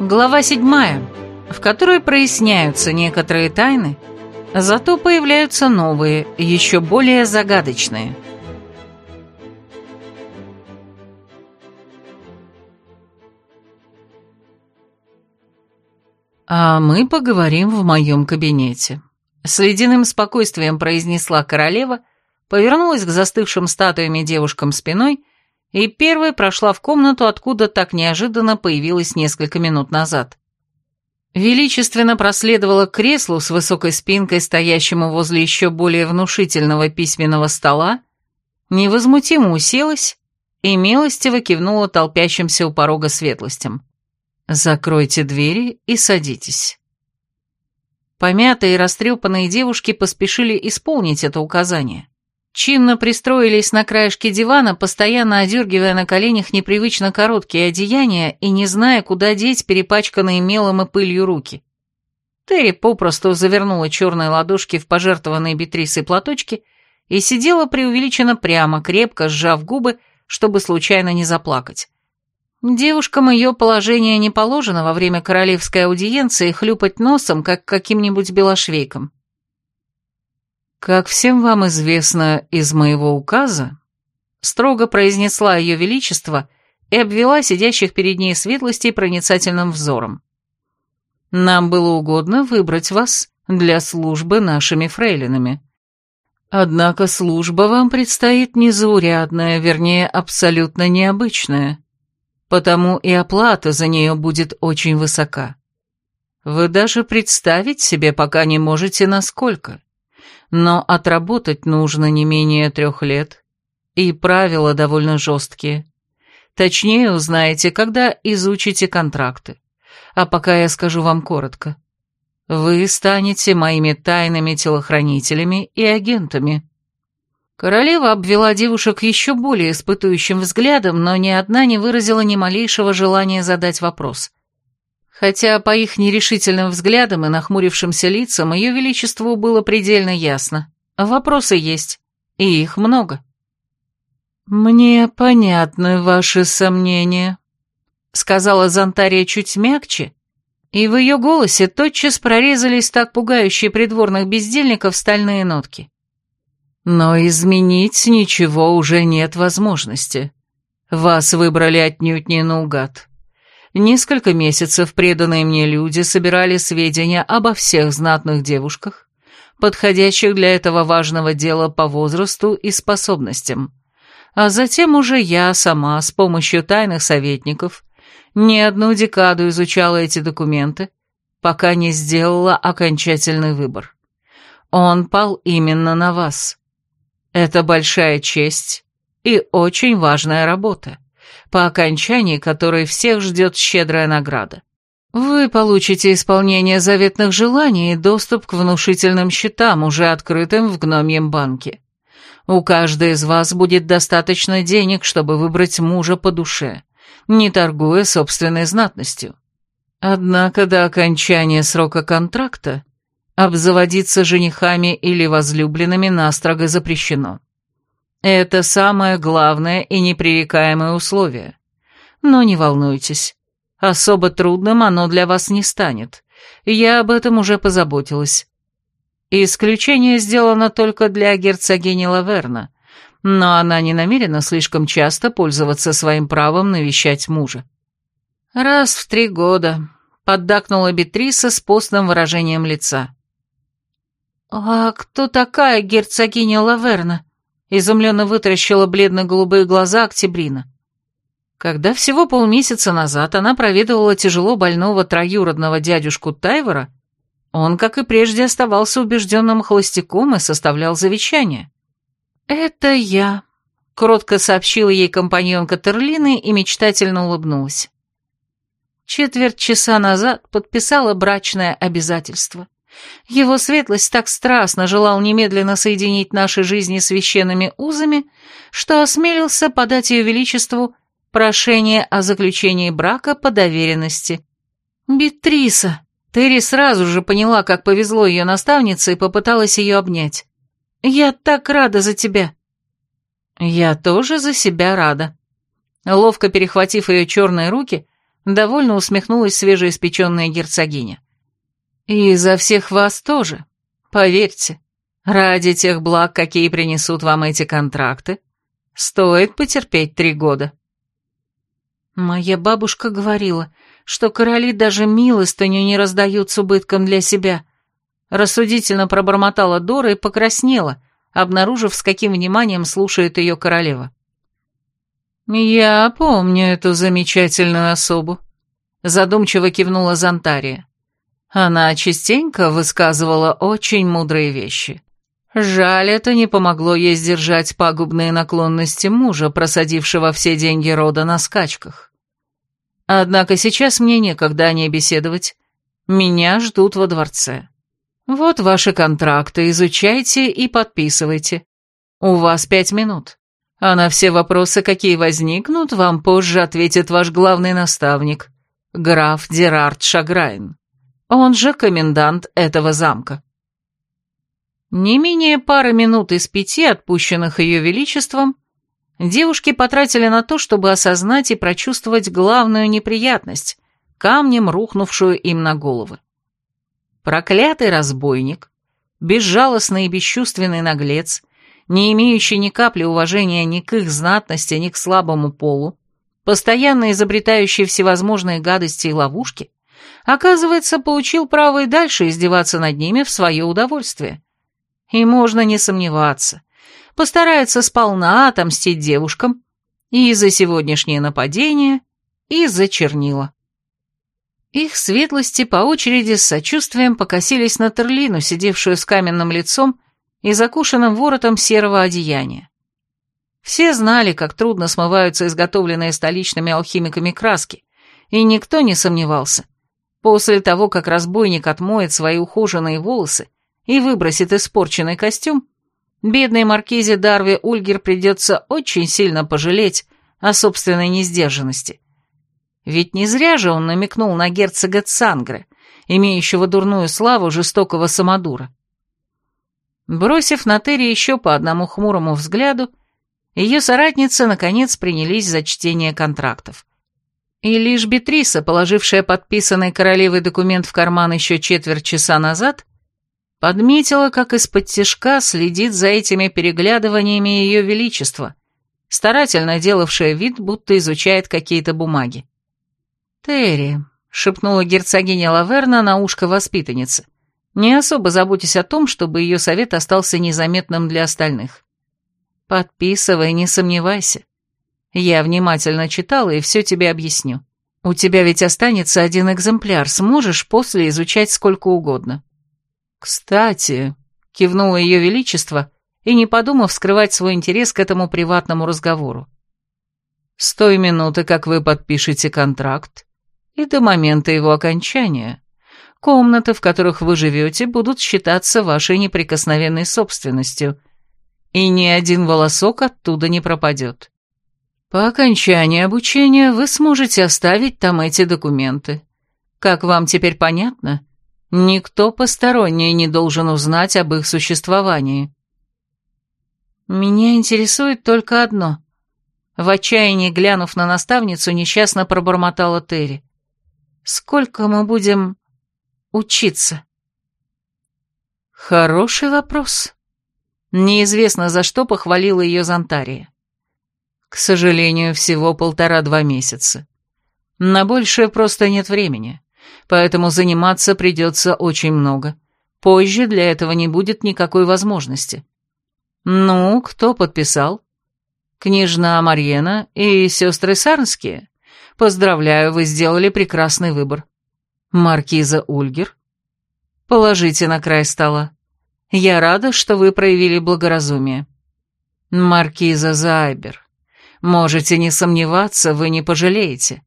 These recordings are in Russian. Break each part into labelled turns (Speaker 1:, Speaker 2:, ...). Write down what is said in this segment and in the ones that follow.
Speaker 1: Глава седьмая, в которой проясняются некоторые тайны, зато появляются новые, еще более загадочные. «А мы поговорим в моем кабинете», — с ледяным спокойствием произнесла королева, повернулась к застывшим статуями девушкам спиной и первой прошла в комнату, откуда так неожиданно появилась несколько минут назад. Величественно проследовала креслу с высокой спинкой, стоящему возле еще более внушительного письменного стола, невозмутимо уселась и милостиво кивнула толпящимся у порога светлостям. «Закройте двери и садитесь». Помятые и растрепанные девушки поспешили исполнить это указание. Чинно пристроились на краешке дивана, постоянно одергивая на коленях непривычно короткие одеяния и не зная, куда деть перепачканные мелом и пылью руки. Терри попросту завернула черные ладошки в пожертвованные Бетрисой платочки и сидела преувеличенно прямо, крепко сжав губы, чтобы случайно не заплакать. Девушкам ее положение не положено во время королевской аудиенции хлюпать носом, как каким-нибудь белошвейком. «Как всем вам известно из моего указа», строго произнесла ее величество и обвела сидящих перед ней светлостей проницательным взором. «Нам было угодно выбрать вас для службы нашими фрейлинами. Однако служба вам предстоит незаурядная, вернее, абсолютно необычная, потому и оплата за нее будет очень высока. Вы даже представить себе пока не можете, насколько но отработать нужно не менее трех лет. И правила довольно жесткие. Точнее узнаете, когда изучите контракты. А пока я скажу вам коротко. Вы станете моими тайными телохранителями и агентами. Королева обвела девушек еще более испытующим взглядом, но ни одна не выразила ни малейшего желания задать вопрос. Хотя по их нерешительным взглядам и нахмурившимся лицам ее величеству было предельно ясно. Вопросы есть, и их много. «Мне понятны ваши сомнения», — сказала Зонтария чуть мягче, и в ее голосе тотчас прорезались так пугающие придворных бездельников стальные нотки. «Но изменить ничего уже нет возможности. Вас выбрали отнюдь не наугад. Несколько месяцев преданные мне люди собирали сведения обо всех знатных девушках, подходящих для этого важного дела по возрасту и способностям. А затем уже я сама с помощью тайных советников не одну декаду изучала эти документы, пока не сделала окончательный выбор. Он пал именно на вас. Это большая честь и очень важная работа по окончании которой всех ждет щедрая награда. Вы получите исполнение заветных желаний и доступ к внушительным счетам, уже открытым в гномьем банке. У каждой из вас будет достаточно денег, чтобы выбрать мужа по душе, не торгуя собственной знатностью. Однако до окончания срока контракта обзаводиться женихами или возлюбленными настрого запрещено. Это самое главное и непререкаемое условие. Но не волнуйтесь, особо трудным оно для вас не станет. Я об этом уже позаботилась. Исключение сделано только для герцогини Лаверна, но она не намерена слишком часто пользоваться своим правом навещать мужа. «Раз в три года», — поддакнула Бетриса с постным выражением лица. «А кто такая герцогиня Лаверна?» изумленно вытаращила бледно-голубые глаза Октябрина. Когда всего полмесяца назад она проведывала тяжело больного троюродного дядюшку Тайвора, он, как и прежде, оставался убежденным холостяком и составлял завещание. «Это я», — кротко сообщила ей компаньонка Терлины и мечтательно улыбнулась. Четверть часа назад подписала брачное обязательство. Его светлость так страстно желал немедленно соединить наши жизни священными узами, что осмелился подать ее величеству прошение о заключении брака по доверенности. Бетриса! Терри сразу же поняла, как повезло ее наставнице и попыталась ее обнять. Я так рада за тебя!» «Я тоже за себя рада». Ловко перехватив ее черные руки, довольно усмехнулась свежеиспеченная герцогиня. «И за всех вас тоже, поверьте, ради тех благ, какие принесут вам эти контракты, стоит потерпеть три года». Моя бабушка говорила, что короли даже милостыню не раздают с убытком для себя. Рассудительно пробормотала Дора и покраснела, обнаружив, с каким вниманием слушает ее королева. «Я помню эту замечательную особу», — задумчиво кивнула Зонтария. Она частенько высказывала очень мудрые вещи. Жаль, это не помогло ей сдержать пагубные наклонности мужа, просадившего все деньги рода на скачках. Однако сейчас мне некогда о ней беседовать. Меня ждут во дворце. Вот ваши контракты, изучайте и подписывайте. У вас пять минут. А на все вопросы, какие возникнут, вам позже ответит ваш главный наставник, граф Дерард Шаграйн. Он же комендант этого замка. Не менее пары минут из пяти, отпущенных ее величеством, девушки потратили на то, чтобы осознать и прочувствовать главную неприятность, камнем рухнувшую им на головы. Проклятый разбойник, безжалостный и бесчувственный наглец, не имеющий ни капли уважения ни к их знатности, ни к слабому полу, постоянно изобретающий всевозможные гадости и ловушки, оказывается, получил право и дальше издеваться над ними в свое удовольствие. И можно не сомневаться, постарается сполна отомстить девушкам и за сегодняшнее нападение, и за чернила. Их светлости по очереди с сочувствием покосились на Терлину, сидевшую с каменным лицом и закушенным воротом серого одеяния. Все знали, как трудно смываются изготовленные столичными алхимиками краски, и никто не сомневался. После того, как разбойник отмоет свои ухоженные волосы и выбросит испорченный костюм, бедной маркизе Дарве Ульгер придется очень сильно пожалеть о собственной несдержанности. Ведь не зря же он намекнул на герцога Цангре, имеющего дурную славу жестокого самодура. Бросив на Терри еще по одному хмурому взгляду, ее соратницы, наконец, принялись за чтение контрактов. И лишь Бетриса, положившая подписанный королевой документ в карман еще четверть часа назад, подметила, как из-под тишка следит за этими переглядываниями ее величества, старательно делавшая вид, будто изучает какие-то бумаги. «Терри», — шепнула герцогиня Лаверна на ушко воспитанницы, не особо заботясь о том, чтобы ее совет остался незаметным для остальных. «Подписывай, не сомневайся. Я внимательно читала и все тебе объясню. У тебя ведь останется один экземпляр, сможешь после изучать сколько угодно». «Кстати», — кивнуло ее величество, и не подумав скрывать свой интерес к этому приватному разговору. «С той минуты, как вы подпишете контракт, и до момента его окончания. Комнаты, в которых вы живете, будут считаться вашей неприкосновенной собственностью, и ни один волосок оттуда не пропадет. По окончании обучения вы сможете оставить там эти документы. Как вам теперь понятно, никто посторонний не должен узнать об их существовании. Меня интересует только одно. В отчаянии глянув на наставницу, несчастно пробормотала Терри. Сколько мы будем учиться? Хороший вопрос. Неизвестно, за что похвалила ее Зонтария. К сожалению, всего полтора-два месяца. На большее просто нет времени, поэтому заниматься придется очень много. Позже для этого не будет никакой возможности. Ну, кто подписал? Княжна Марьена и сестры Сарнские? Поздравляю, вы сделали прекрасный выбор. Маркиза Ульгер? Положите на край стола. Я рада, что вы проявили благоразумие. Маркиза Зайбер. Можете не сомневаться, вы не пожалеете.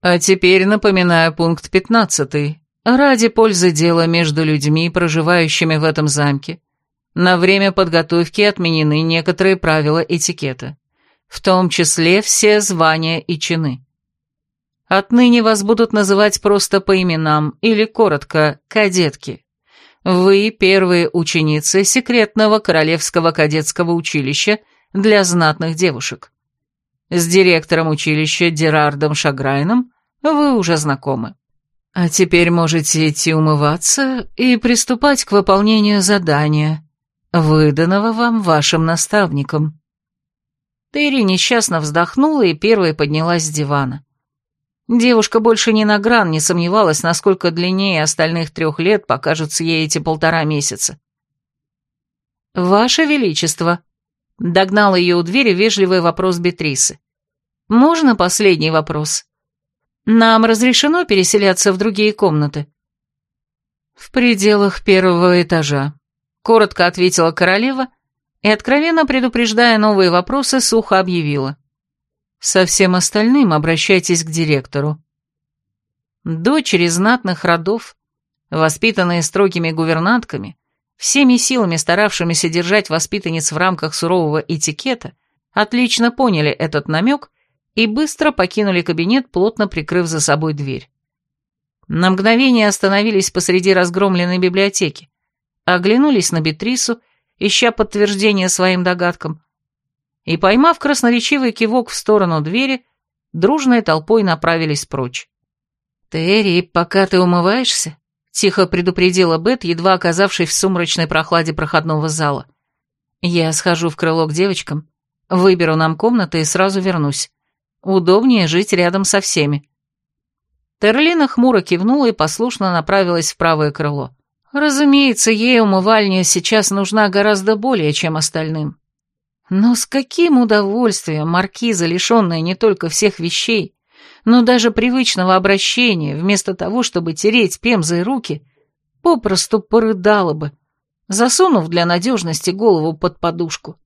Speaker 1: А теперь напоминаю пункт пятнадцатый. Ради пользы дела между людьми, проживающими в этом замке, на время подготовки отменены некоторые правила этикета в том числе все звания и чины. Отныне вас будут называть просто по именам или коротко «кадетки». вы первые ученицы секретного Королевского кадетского училища для знатных девушек. С директором училища Дерардом Шаграйном вы уже знакомы. А теперь можете идти умываться и приступать к выполнению задания, выданного вам вашим наставником». Терри несчастно вздохнула и первой поднялась с дивана. Девушка больше ни на гран не сомневалась, насколько длиннее остальных трех лет покажутся ей эти полтора месяца. «Ваше Величество», — догнал ее у двери вежливый вопрос Бетрисы. «Можно последний вопрос? Нам разрешено переселяться в другие комнаты?» «В пределах первого этажа», — коротко ответила королева и, откровенно предупреждая новые вопросы, сухо объявила. Со всем остальным обращайтесь к директору. Дочери знатных родов, воспитанные строгими гувернантками, всеми силами старавшимися держать воспитанниц в рамках сурового этикета, отлично поняли этот намек и быстро покинули кабинет, плотно прикрыв за собой дверь. На мгновение остановились посреди разгромленной библиотеки, оглянулись на Бетрису, ища подтверждение своим догадкам, и, поймав красноречивый кивок в сторону двери, дружной толпой направились прочь. «Терри, пока ты умываешься?» — тихо предупредила Бет, едва оказавшись в сумрачной прохладе проходного зала. «Я схожу в крыло к девочкам, выберу нам комнаты и сразу вернусь. Удобнее жить рядом со всеми». Терлина хмуро кивнула и послушно направилась в правое крыло. Разумеется, ей умывальня сейчас нужна гораздо более, чем остальным. Но с каким удовольствием маркиза, лишенная не только всех вещей, но даже привычного обращения, вместо того, чтобы тереть пемзой руки, попросту порыдала бы, засунув для надежности голову под подушку.